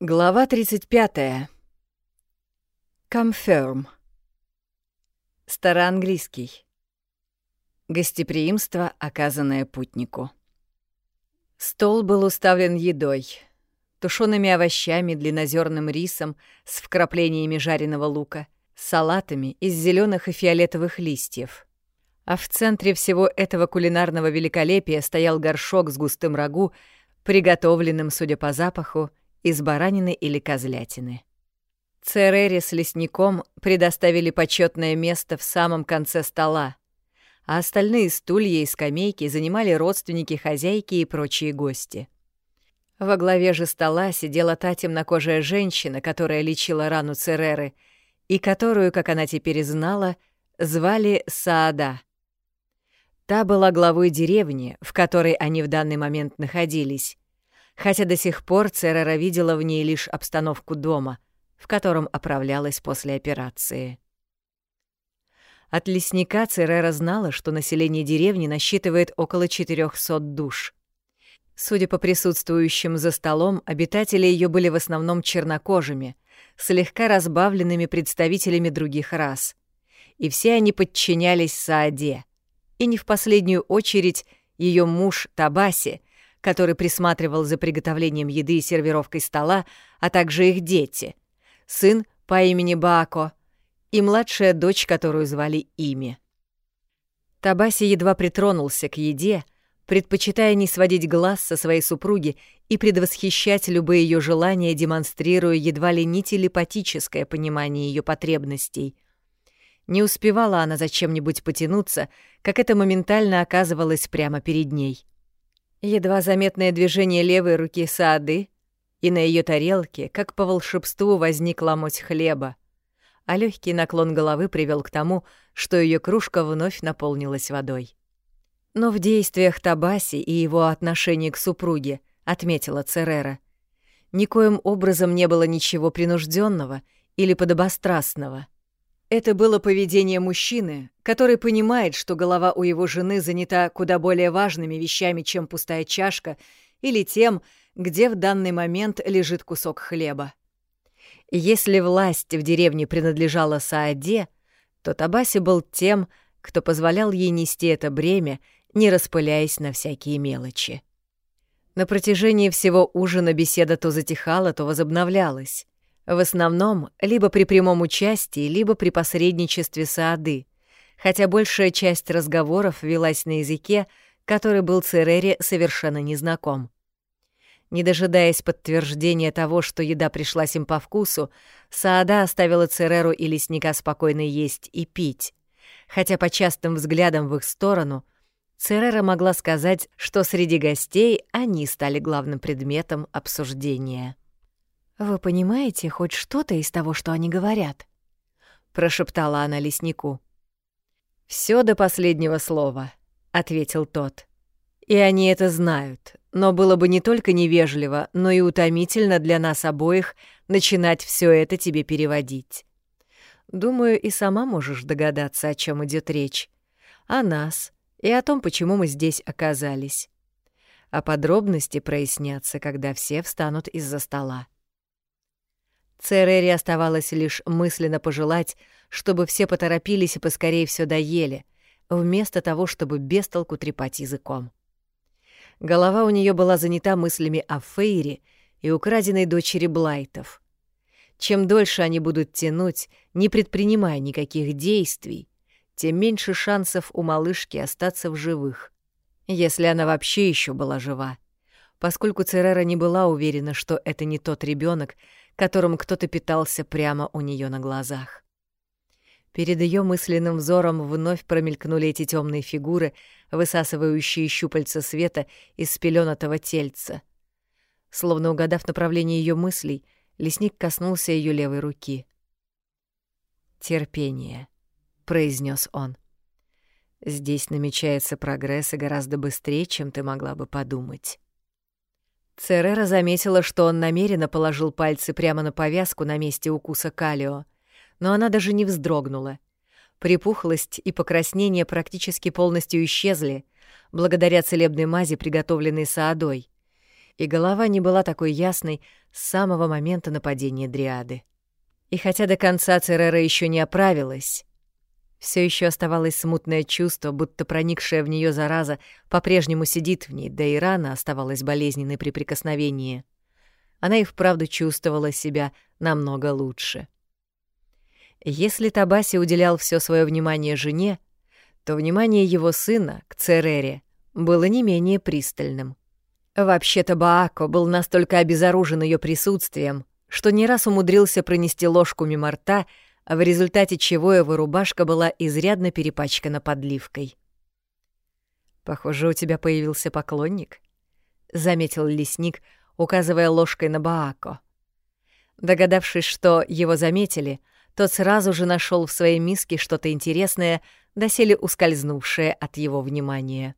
Глава 35. Confirm. Староанглийский. Гостеприимство, оказанное путнику. Стол был уставлен едой, тушеными овощами, длиннозерным рисом с вкраплениями жареного лука, салатами из зеленых и фиолетовых листьев. А в центре всего этого кулинарного великолепия стоял горшок с густым рагу, приготовленным, судя по запаху, из баранины или козлятины. Церере с лесником предоставили почетное место в самом конце стола, а остальные стулья и скамейки занимали родственники хозяйки и прочие гости. Во главе же стола сидела та темнокожая женщина, которая лечила рану Цереры, и которую, как она теперь знала, звали Саада. Та была главой деревни, в которой они в данный момент находились, хотя до сих пор Церера видела в ней лишь обстановку дома, в котором оправлялась после операции. От лесника Церера знала, что население деревни насчитывает около 400 душ. Судя по присутствующим за столом, обитатели ее были в основном чернокожими, слегка разбавленными представителями других рас. И все они подчинялись Сааде. И не в последнюю очередь ее муж Табаси, который присматривал за приготовлением еды и сервировкой стола, а также их дети. Сын по имени Баако и младшая дочь, которую звали Ими. Табаси едва притронулся к еде, предпочитая не сводить глаз со своей супруги и предвосхищать любые ее желания, демонстрируя едва ли не телепатическое понимание ее потребностей. Не успевала она за чем-нибудь потянуться, как это моментально оказывалось прямо перед ней. Едва заметное движение левой руки Саады, и на ее тарелке, как по волшебству, возник ломоть хлеба, а легкий наклон головы привел к тому, что ее кружка вновь наполнилась водой. Но в действиях Табаси и его отношении к супруге, отметила Церера, никоим образом не было ничего принужденного или подобострастного — это было поведение мужчины, который понимает, что голова у его жены занята куда более важными вещами, чем пустая чашка, или тем, где в данный момент лежит кусок хлеба. Если власть в деревне принадлежала Сааде, то Табаси был тем, кто позволял ей нести это бремя, не распыляясь на всякие мелочи. На протяжении всего ужина беседа то затихала, то возобновлялась. В основном либо при прямом участии, либо при посредничестве Саады, хотя большая часть разговоров велась на языке, который был Церере совершенно незнаком. Не дожидаясь подтверждения того, что еда пришлась им по вкусу, Саада оставила Цереру и лесника спокойно есть и пить, хотя по частым взглядам в их сторону Церера могла сказать, что среди гостей они стали главным предметом обсуждения. «Вы понимаете хоть что-то из того, что они говорят?» — прошептала она леснику. «Всё до последнего слова», — ответил тот. «И они это знают, но было бы не только невежливо, но и утомительно для нас обоих начинать всё это тебе переводить. Думаю, и сама можешь догадаться, о чём идёт речь. О нас и о том, почему мы здесь оказались. А подробности прояснятся, когда все встанут из-за стола. Церере оставалось лишь мысленно пожелать, чтобы все поторопились и поскорее все доели, вместо того, чтобы без толку трепать языком. Голова у нее была занята мыслями о Фейре и украденной дочери Блайтов. Чем дольше они будут тянуть, не предпринимая никаких действий, тем меньше шансов у малышки остаться в живых, если она вообще еще была жива, поскольку Церера не была уверена, что это не тот ребенок, которым кто-то питался прямо у нее на глазах. Перед ее мысленным взором вновь промелькнули эти темные фигуры, высасывающие щупальца света из спеленатого тельца. Словно угадав направление ее мыслей, лесник коснулся ее левой руки. «Терпение», — произнес он. «Здесь намечается прогресс и гораздо быстрее, чем ты могла бы подумать». Церера заметила, что он намеренно положил пальцы прямо на повязку на месте укуса Калио, но она даже не вздрогнула. Припухлость и покраснение практически полностью исчезли, благодаря целебной мази, приготовленной Саадой. и голова не была такой ясной с самого момента нападения Дриады. И хотя до конца Церера еще не оправилась, все еще оставалось смутное чувство, будто проникшая в нее зараза по-прежнему сидит в ней, да и рана оставалась болезненной при прикосновении. Она и вправду чувствовала себя намного лучше. Если Табаси уделял все свое внимание жене, то внимание его сына к Церере было не менее пристальным. Вообще-то Баако был настолько обезоружен ее присутствием, что не раз умудрился пронести ложку мимо рта, в результате чего его рубашка была изрядно перепачкана подливкой. «Похоже, у тебя появился поклонник», — заметил лесник, указывая ложкой на Баако. Догадавшись, что его заметили, тот сразу же нашел в своей миске что-то интересное, доселе ускользнувшее от его внимания.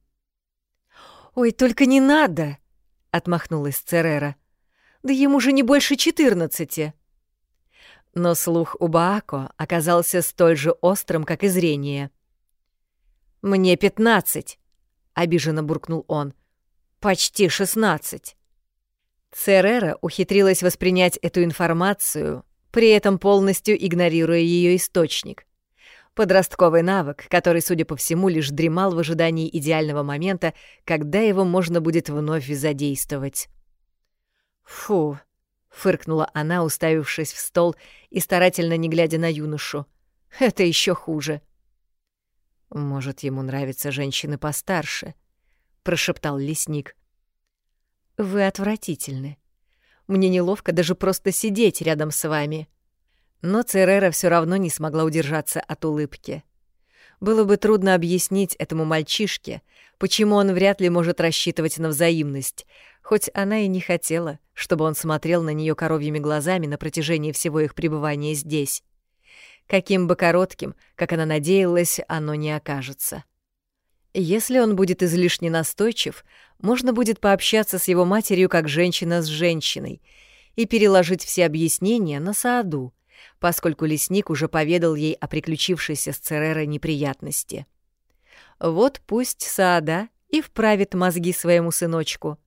«Ой, только не надо!» — отмахнулась Церера. «Да ему же не больше четырнадцати!» Но слух у Баако оказался столь же острым, как и зрение. «Мне пятнадцать!» — обиженно буркнул он. «Почти шестнадцать!» Церера ухитрилась воспринять эту информацию, при этом полностью игнорируя ее источник. Подростковый навык, который, судя по всему, лишь дремал в ожидании идеального момента, когда его можно будет вновь задействовать. «Фу!» — фыркнула она, уставившись в стол и старательно не глядя на юношу. «Это еще хуже!» «Может, ему нравятся женщины постарше?» — прошептал лесник. «Вы отвратительны. Мне неловко даже просто сидеть рядом с вами». Но Церера все равно не смогла удержаться от улыбки. Было бы трудно объяснить этому мальчишке, почему он вряд ли может рассчитывать на взаимность, хоть она и не хотела, чтобы он смотрел на нее коровьими глазами на протяжении всего их пребывания здесь. Каким бы коротким, как она надеялась, оно не окажется. Если он будет излишне настойчив, можно будет пообщаться с его матерью как женщина с женщиной и переложить все объяснения на Сааду, поскольку лесник уже поведал ей о приключившейся с Церерой неприятности. Вот пусть Саада и вправит мозги своему сыночку.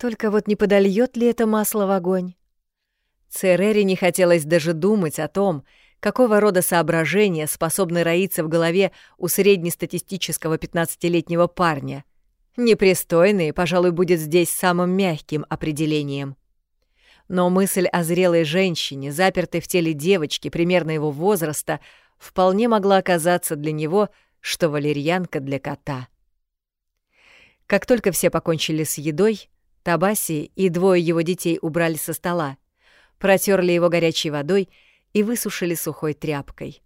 Только вот не подольет ли это масло в огонь? Церере не хотелось даже думать о том, какого рода соображения способны роиться в голове у среднестатистического 15-летнего парня. Непристойные, пожалуй, будет здесь самым мягким определением. Но мысль о зрелой женщине, запертой в теле девочки примерно его возраста, вполне могла оказаться для него, что валерьянка для кота. Как только все покончили с едой, Табаси и двое его детей убрали со стола, протерли его горячей водой и высушили сухой тряпкой.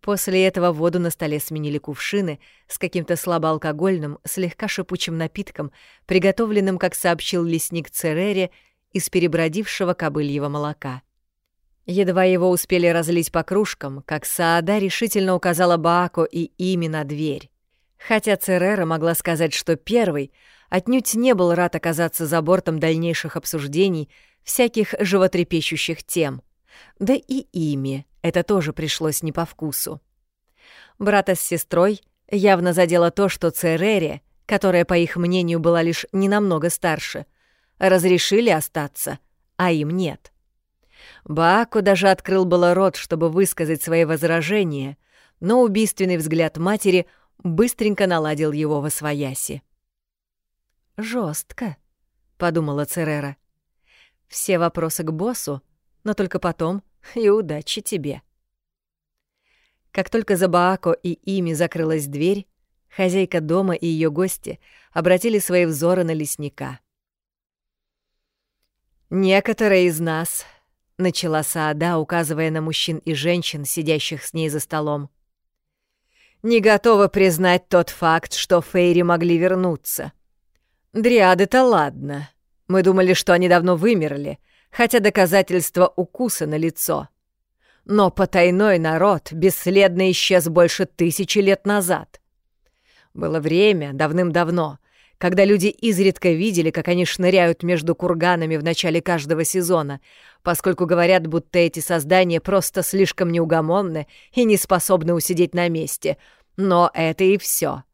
После этого воду на столе сменили кувшины с каким-то слабоалкогольным, слегка шипучим напитком, приготовленным, как сообщил лесник Церере, из перебродившего кобыльего молока. Едва его успели разлить по кружкам, как Саада решительно указала Баако и ими на дверь. Хотя Церера могла сказать, что первый отнюдь не был рад оказаться за бортом дальнейших обсуждений всяких животрепещущих тем. Да и ими это тоже пришлось не по вкусу. Брата с сестрой явно задело то, что Церере, которая, по их мнению, была лишь ненамного старше, разрешили остаться, а им нет. Бааку даже открыл было рот, чтобы высказать свои возражения, но убийственный взгляд матери быстренько наладил его во свояси. Жестко, подумала Церера. «Все вопросы к боссу, но только потом и удачи тебе». Как только за Баако и ими закрылась дверь, хозяйка дома и ее гости обратили свои взоры на лесника — «Некоторые из нас», — начала Саада, указывая на мужчин и женщин, сидящих с ней за столом, «не готовы признать тот факт, что Фейри могли вернуться. Дриады-то ладно. Мы думали, что они давно вымерли, хотя доказательства укуса на лицо. Но потайной народ бесследно исчез больше тысячи лет назад. Было время, давным-давно, когда люди изредка видели, как они шныряют между курганами в начале каждого сезона, поскольку говорят, будто эти создания просто слишком неугомонны и не способны усидеть на месте. Но это и все.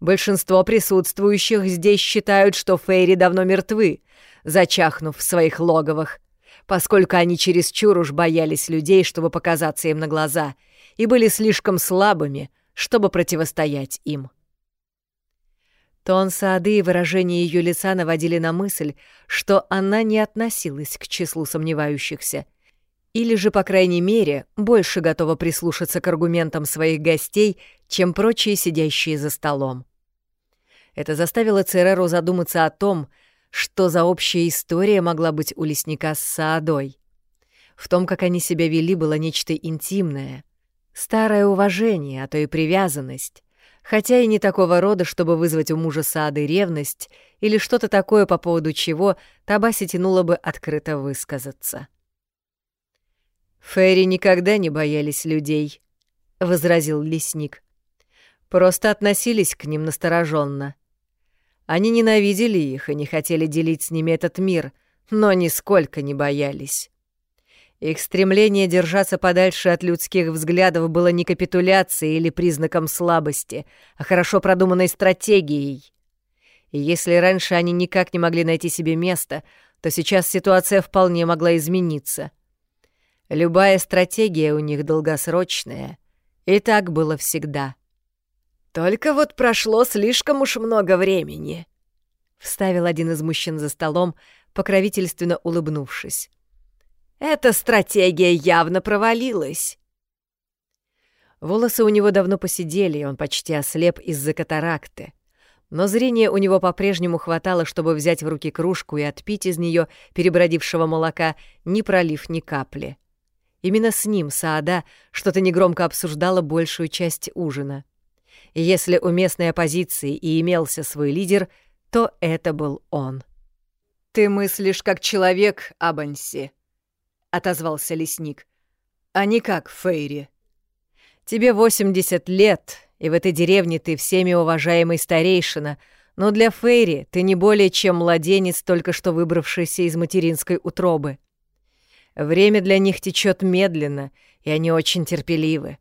Большинство присутствующих здесь считают, что Фейри давно мертвы, зачахнув в своих логовах, поскольку они чересчур уж боялись людей, чтобы показаться им на глаза, и были слишком слабыми, чтобы противостоять им. Тон Саады и выражение ее лица наводили на мысль, что она не относилась к числу сомневающихся, или же, по крайней мере, больше готова прислушаться к аргументам своих гостей, чем прочие сидящие за столом. Это заставило Цереру задуматься о том, что за общая история могла быть у лесника с Саадой. В том, как они себя вели, было нечто интимное, старое уважение, а то и привязанность, хотя и не такого рода, чтобы вызвать у мужа Саады ревность или что-то такое, по поводу чего Табаси тянуло бы открыто высказаться. «Фэри никогда не боялись людей», — возразил лесник. «Просто относились к ним настороженно. Они ненавидели их и не хотели делить с ними этот мир, но нисколько не боялись. Их стремление держаться подальше от людских взглядов было не капитуляцией или признаком слабости, а хорошо продуманной стратегией. И если раньше они никак не могли найти себе место, то сейчас ситуация вполне могла измениться — Любая стратегия у них долгосрочная. И так было всегда. «Только вот прошло слишком уж много времени», — вставил один из мужчин за столом, покровительственно улыбнувшись. «Эта стратегия явно провалилась». Волосы у него давно посидели, и он почти ослеп из-за катаракты. Но зрения у него по-прежнему хватало, чтобы взять в руки кружку и отпить из нее перебродившего молока, не пролив ни капли. Именно с ним Саада что-то негромко обсуждала большую часть ужина. И если у местной оппозиции и имелся свой лидер, то это был он. «Ты мыслишь как человек, Абанси», — отозвался лесник, — «а не как Фейри. Тебе 80 лет, и в этой деревне ты всеми уважаемый старейшина, но для Фейри ты не более чем младенец, только что выбравшийся из материнской утробы. Время для них течет медленно, и они очень терпеливы.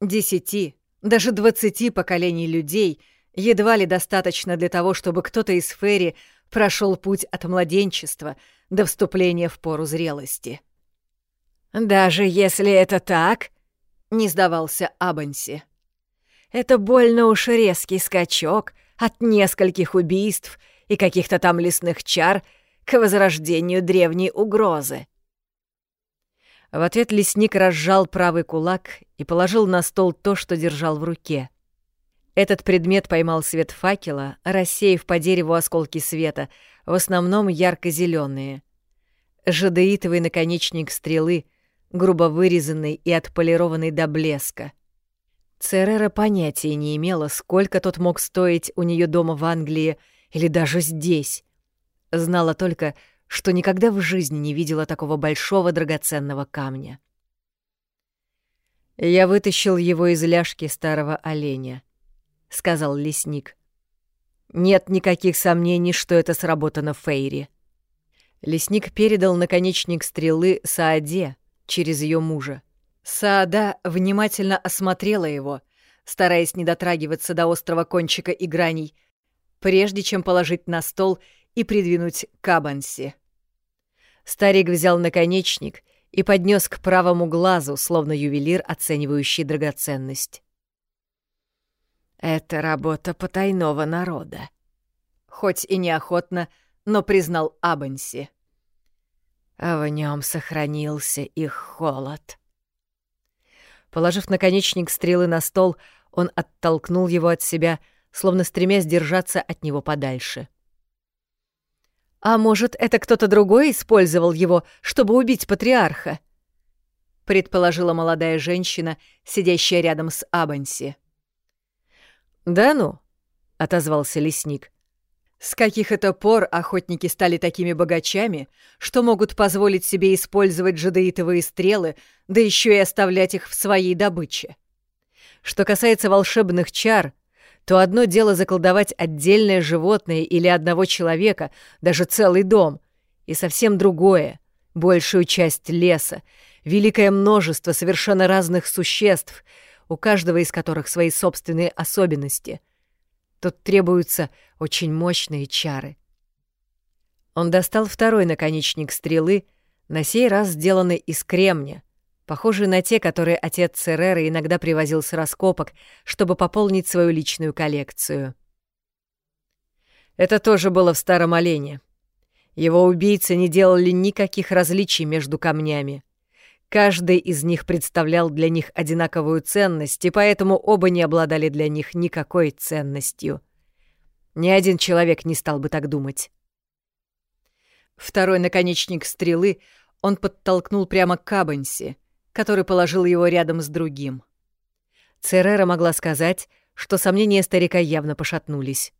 Десяти, даже двадцати поколений людей едва ли достаточно для того, чтобы кто-то из Ферри прошел путь от младенчества до вступления в пору зрелости. «Даже если это так», — не сдавался Абанси, — «это больно уж резкий скачок от нескольких убийств и каких-то там лесных чар к возрождению древней угрозы. В ответ лесник разжал правый кулак и положил на стол то, что держал в руке. Этот предмет поймал свет факела, рассеяв по дереву осколки света, в основном ярко зеленые Жадеитовый наконечник стрелы, грубо вырезанный и отполированный до блеска. Церера понятия не имела, сколько тот мог стоить у нее дома в Англии или даже здесь. Знала только, что никогда в жизни не видела такого большого драгоценного камня. «Я вытащил его из ляжки старого оленя», — сказал лесник. «Нет никаких сомнений, что это сработано Фейри». Лесник передал наконечник стрелы Сааде через ее мужа. Саада внимательно осмотрела его, стараясь не дотрагиваться до острого кончика и граней, прежде чем положить на стол и придвинуть к Абанси. Старик взял наконечник и поднес к правому глазу, словно ювелир, оценивающий драгоценность. «Это работа потайного народа», хоть и неохотно, но признал Абанси. А в нем сохранился их холод. Положив наконечник стрелы на стол, он оттолкнул его от себя, словно стремясь держаться от него подальше. А может, это кто-то другой использовал его, чтобы убить патриарха? Предположила молодая женщина, сидящая рядом с Абанси. «Да ну», — отозвался лесник. «С каких это пор охотники стали такими богачами, что могут позволить себе использовать жадеитовые стрелы, да еще и оставлять их в своей добыче? Что касается волшебных чар, то одно дело заколдовать отдельное животное или одного человека, даже целый дом, и совсем другое — большую часть леса, великое множество совершенно разных существ, у каждого из которых свои собственные особенности. Тут требуются очень мощные чары. Он достал второй наконечник стрелы, на сей раз сделанный из кремня, похожий на те, которые отец Церера иногда привозил с раскопок, чтобы пополнить свою личную коллекцию. Это тоже было в старом олене. Его убийцы не делали никаких различий между камнями. Каждый из них представлял для них одинаковую ценность, и поэтому оба не обладали для них никакой ценностью. Ни один человек не стал бы так думать. Второй наконечник стрелы он подтолкнул прямо к Кабанси, который положил его рядом с другим. Церера могла сказать, что сомнения старика явно пошатнулись.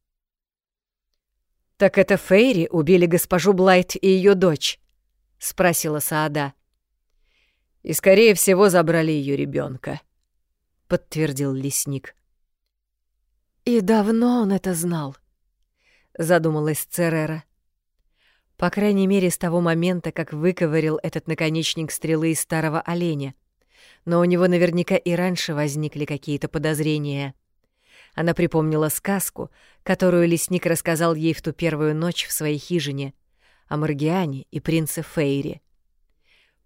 «Так это Фейри убили госпожу Блайт и ее дочь?» — спросила Саада. «И, скорее всего, забрали ее ребенка, подтвердил лесник. «И давно он это знал?» — задумалась Церера. По крайней мере, с того момента, как выковырил этот наконечник стрелы из старого оленя. Но у него наверняка и раньше возникли какие-то подозрения. Она припомнила сказку, которую лесник рассказал ей в ту первую ночь в своей хижине, о Маргиане и принце Фейре.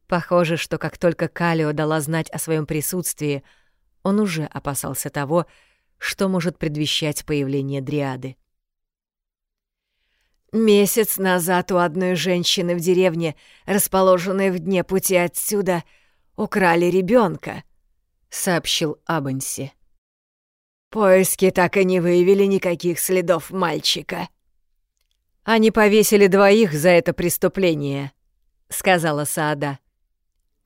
Похоже, что как только Калио дала знать о своем присутствии, он уже опасался того, что может предвещать появление Дриады. Месяц назад у одной женщины в деревне, расположенной в дне пути отсюда, украли ребенка, сообщил Абанси. Поиски так и не выявили никаких следов мальчика. Они повесили двоих за это преступление, сказала Саада.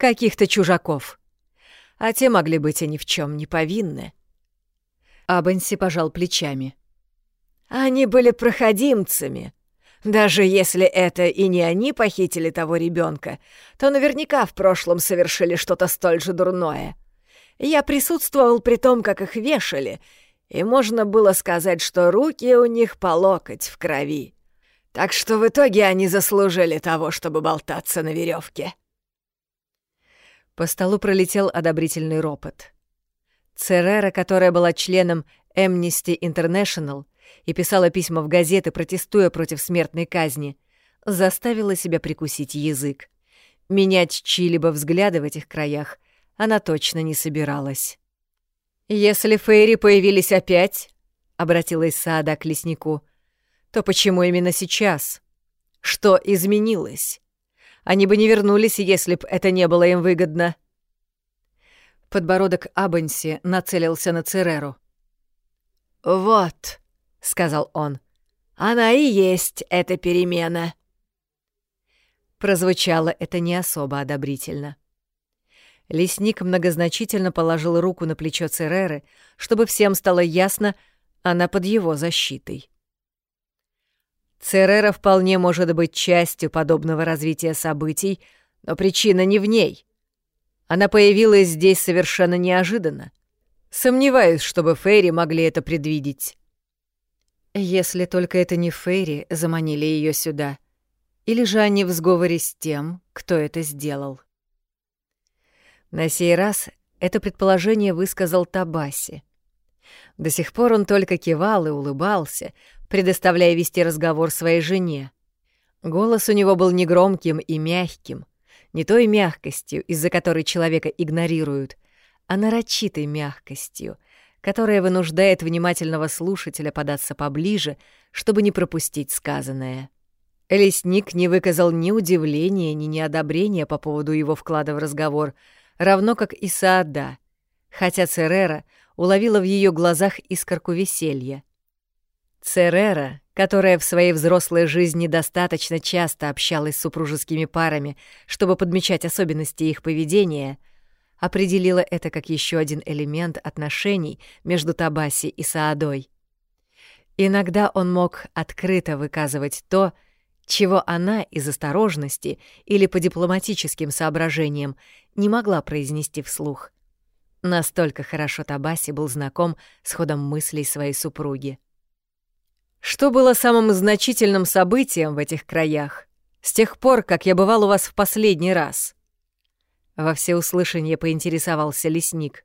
Каких-то чужаков. А те могли быть и ни в чем не повинны. Абанси пожал плечами. Они были проходимцами, даже если это и не они похитили того ребенка, то наверняка в прошлом совершили что-то столь же дурное. Я присутствовал при том, как их вешали, и можно было сказать, что руки у них по локоть в крови. Так что в итоге они заслужили того, чтобы болтаться на веревке. По столу пролетел одобрительный ропот. Церера, которая была членом Amnesty International, и писала письма в газеты, протестуя против смертной казни, заставила себя прикусить язык. Менять чьи-либо взгляды в этих краях она точно не собиралась. «Если Фейри появились опять», — обратилась Саада к леснику, — «то почему именно сейчас? Что изменилось? Они бы не вернулись, если б это не было им выгодно». Подбородок Абанси нацелился на Цереру. «Вот», — сказал он. «Она и есть эта перемена». Прозвучало это не особо одобрительно. Лесник многозначительно положил руку на плечо Цереры, чтобы всем стало ясно, она под его защитой. Церера вполне может быть частью подобного развития событий, но причина не в ней. Она появилась здесь совершенно неожиданно. Сомневаюсь, чтобы Фейри могли это предвидеть. Если только это не Фейри заманили ее сюда, или же они в сговоре с тем, кто это сделал. На сей раз это предположение высказал Табаси. До сих пор он только кивал и улыбался, предоставляя вести разговор своей жене. Голос у него был негромким и мягким, не той мягкостью, из-за которой человека игнорируют, а нарочитой мягкостью — которая вынуждает внимательного слушателя податься поближе, чтобы не пропустить сказанное. Лесник не выказал ни удивления, ни неодобрения по поводу его вклада в разговор, равно как и Саада, хотя Церера уловила в ее глазах искорку веселья. Церера, которая в своей взрослой жизни достаточно часто общалась с супружескими парами, чтобы подмечать особенности их поведения — определила это как еще один элемент отношений между Табаси и Саадой. Иногда он мог открыто выказывать то, чего она из осторожности или по дипломатическим соображениям не могла произнести вслух. Настолько хорошо Табаси был знаком с ходом мыслей своей супруги. Что было самым значительным событием в этих краях с тех пор, как я бывал у вас в последний раз? Во всеуслышание поинтересовался лесник.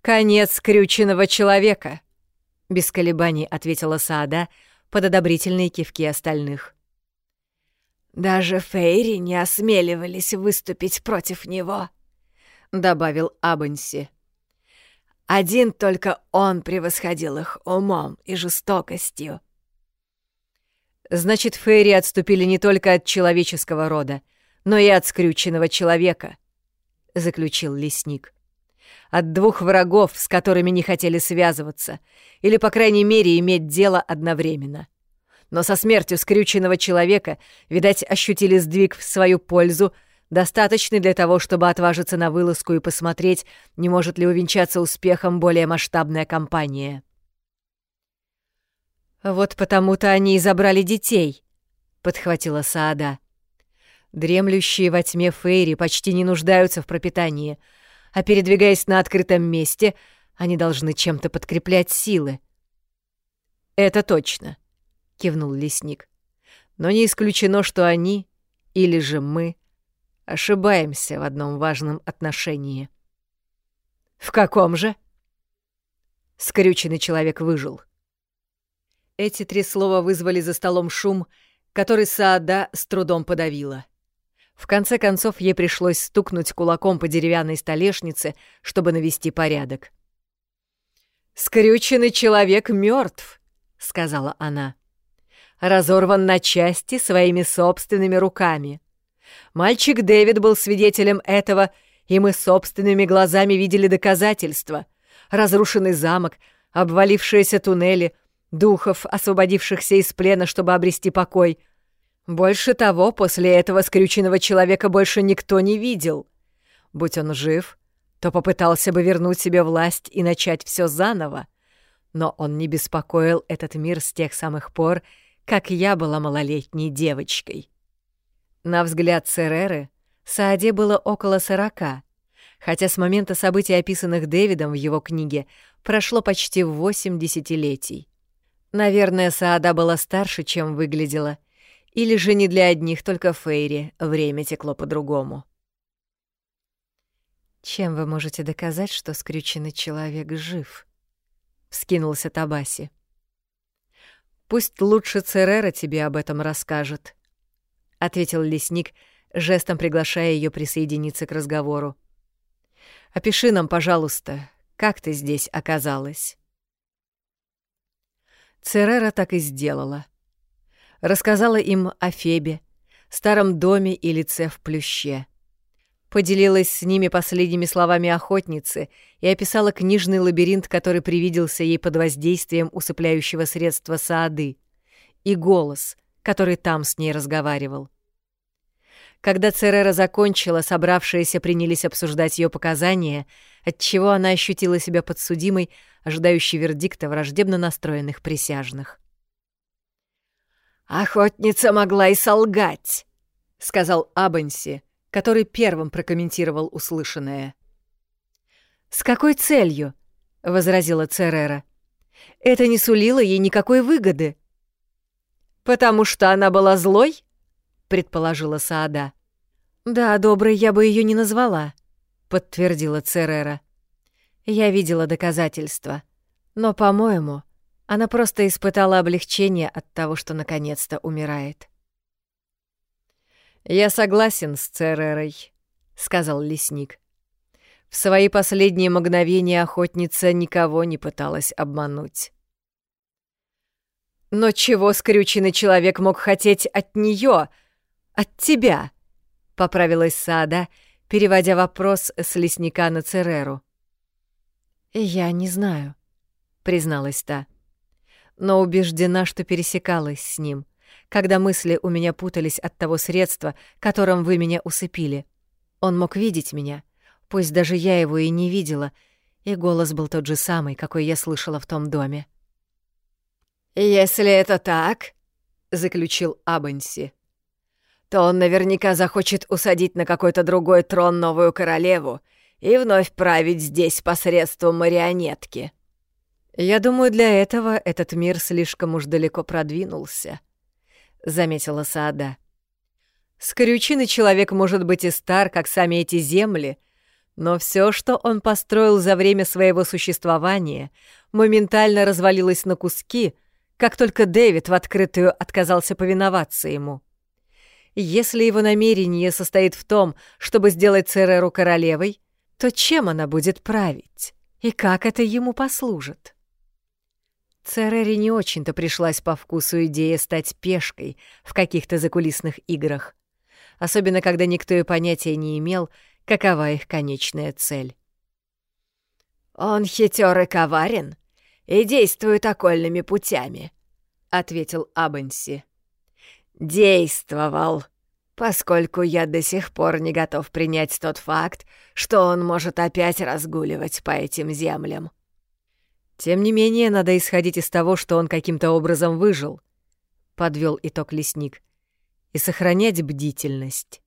«Конец скрюченного человека», — Без колебаний ответила Саада под одобрительные кивки остальных. «Даже Фейри не осмеливались выступить против него», — добавил Абанси. «Один только он превосходил их умом и жестокостью». «Значит, Фейри отступили не только от человеческого рода, но и от скрюченного человека», — заключил лесник. «От двух врагов, с которыми не хотели связываться, или, по крайней мере, иметь дело одновременно. Но со смертью скрюченного человека, видать, ощутили сдвиг в свою пользу, достаточный для того, чтобы отважиться на вылазку и посмотреть, не может ли увенчаться успехом более масштабная кампания». «Вот потому-то они и забрали детей», — подхватила Саада. Дремлющие во тьме фейри почти не нуждаются в пропитании, а передвигаясь на открытом месте, они должны чем-то подкреплять силы. «Это точно», — кивнул лесник. «Но не исключено, что они, или же мы, ошибаемся в одном важном отношении». «В каком же?» Скрюченный человек выжил. Эти три слова вызвали за столом шум, который Саада с трудом подавила. В конце концов, ей пришлось стукнуть кулаком по деревянной столешнице, чтобы навести порядок. «Скрюченный человек мертв, сказала она. «Разорван на части своими собственными руками. Мальчик Дэвид был свидетелем этого, и мы собственными глазами видели доказательства. Разрушенный замок, обвалившиеся туннели, духов, освободившихся из плена, чтобы обрести покой — больше того, после этого скрюченного человека больше никто не видел. Будь он жив, то попытался бы вернуть себе власть и начать все заново. Но он не беспокоил этот мир с тех самых пор, как я была малолетней девочкой. На взгляд Цереры, Сааде было около сорока, хотя с момента событий, описанных Дэвидом в его книге, прошло почти восемь десятилетий. Наверное, Саада была старше, чем выглядела — или же не для одних только Фейри время текло по-другому. «Чем вы можете доказать, что скрюченный человек жив?» — вскинулся Табаси. «Пусть лучше Церера тебе об этом расскажет», — ответил лесник, жестом приглашая ее присоединиться к разговору. «Опиши нам, пожалуйста, как ты здесь оказалась?» Церера так и сделала рассказала им о Фебе, старом доме и лице в плюще. Поделилась с ними последними словами охотницы и описала книжный лабиринт, который привиделся ей под воздействием усыпляющего средства Саады, и голос, который там с ней разговаривал. Когда Церера закончила, собравшиеся принялись обсуждать ее показания, отчего она ощутила себя подсудимой, ожидающей вердикта враждебно настроенных присяжных. «Охотница могла и солгать», — сказал Абенси, который первым прокомментировал услышанное. «С какой целью?» — возразила Церера. «Это не сулило ей никакой выгоды». «Потому что она была злой?» — предположила Саада. «Да, доброй я бы ее не назвала», — подтвердила Церера. «Я видела доказательства. Но, по-моему, она просто испытала облегчение от того, что наконец-то умирает. «Я согласен с Церерой», — сказал лесник. В свои последние мгновения охотница никого не пыталась обмануть. «Но чего скрюченный человек мог хотеть от нее, от тебя?» — поправилась Сада, переводя вопрос с лесника на Цереру. «Я не знаю», — призналась та но убеждена, что пересекалась с ним, когда мысли у меня путались от того средства, которым вы меня усыпили. Он мог видеть меня, пусть даже я его и не видела, и голос был тот же самый, какой я слышала в том доме. «Если это так», — заключил Абенси, то он наверняка захочет усадить на какой-то другой трон новую королеву и вновь править здесь посредством марионетки. «Я думаю, для этого этот мир слишком уж далеко продвинулся», — заметила Саада. «Скрюченный человек может быть и стар, как сами эти земли, но все, что он построил за время своего существования, моментально развалилось на куски, как только Дэвид в открытую отказался повиноваться ему. Если его намерение состоит в том, чтобы сделать Цереру королевой, то чем она будет править? И как это ему послужит? Церере не очень-то пришлась по вкусу идея стать пешкой в каких-то закулисных играх, особенно когда никто и понятия не имел, какова их конечная цель. «Он хитер и коварен и действует окольными путями», — ответил Абенси. «Действовал, поскольку я до сих пор не готов принять тот факт, что он может опять разгуливать по этим землям». Тем не менее, надо исходить из того, что он каким-то образом выжил, подвел итог лесник, и сохранять бдительность.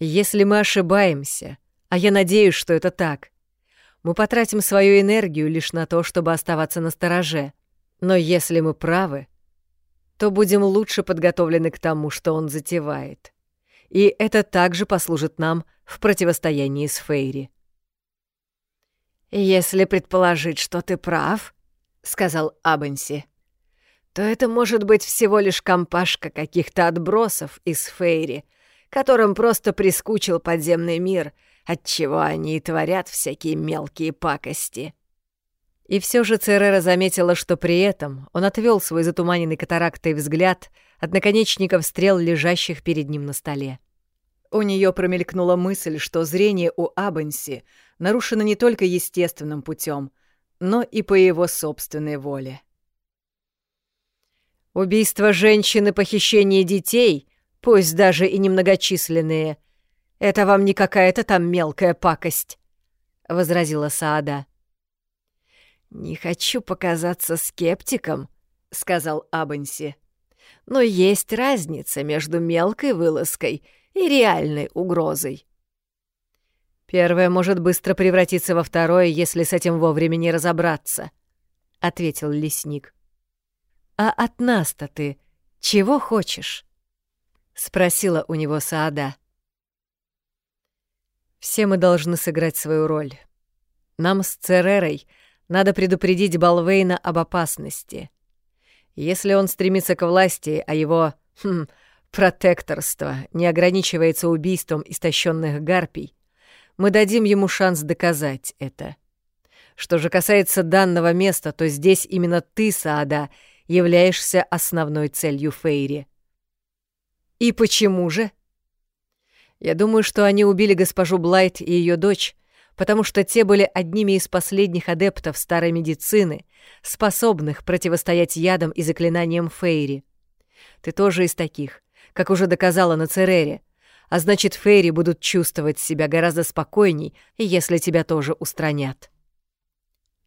Если мы ошибаемся, а я надеюсь, что это так, мы потратим свою энергию лишь на то, чтобы оставаться на стороже. Но если мы правы, то будем лучше подготовлены к тому, что он затевает. И это также послужит нам в противостоянии с Фейри. «Если предположить, что ты прав», — сказал Абенси, «то это может быть всего лишь компашка каких-то отбросов из Фейри, которым просто прискучил подземный мир, отчего они и творят всякие мелкие пакости». И все же Церера заметила, что при этом он отвел свой затуманенный катарактой взгляд от наконечников стрел, лежащих перед ним на столе. У нее промелькнула мысль, что зрение у Абенси нарушено не только естественным путем, но и по его собственной воле. Убийство женщин и похищение детей, пусть даже и немногочисленные, это вам не какая-то там мелкая пакость, — возразила Саада. «Не хочу показаться скептиком», — сказал Абенси. «Но есть разница между мелкой вылазкой — и реальной угрозой. «Первое может быстро превратиться во второе, если с этим вовремя не разобраться», — ответил лесник. «А от нас-то ты чего хочешь?» — спросила у него Саада. «Все мы должны сыграть свою роль. Нам с Церерой надо предупредить Балвейна об опасности. Если он стремится к власти, а его хм, протекторство не ограничивается убийством истощенных гарпий, мы дадим ему шанс доказать это. Что же касается данного места, то здесь именно ты, Саада, являешься основной целью Фейри. И почему же? Я думаю, что они убили госпожу Блайт и ее дочь, потому что те были одними из последних адептов старой медицины, способных противостоять ядам и заклинаниям Фейри. Ты тоже из таких, как уже доказала на Церере. А значит, Фейри будут чувствовать себя гораздо спокойней, если тебя тоже устранят.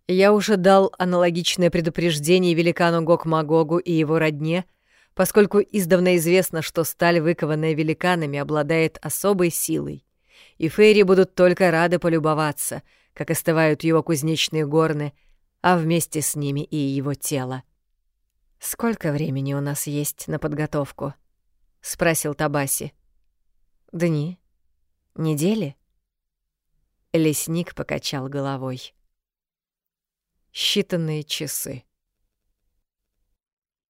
Я уже дал аналогичное предупреждение великану Гок-Магогу и его родне, поскольку издавна известно, что сталь, выкованная великанами, обладает особой силой, и Фейри будут только рады полюбоваться, как остывают его кузнечные горны, а вместе с ними и его тело. Сколько времени у нас есть на подготовку? — спросил Табаси. «Дни? Недели?» Лесник покачал головой. «Считанные часы».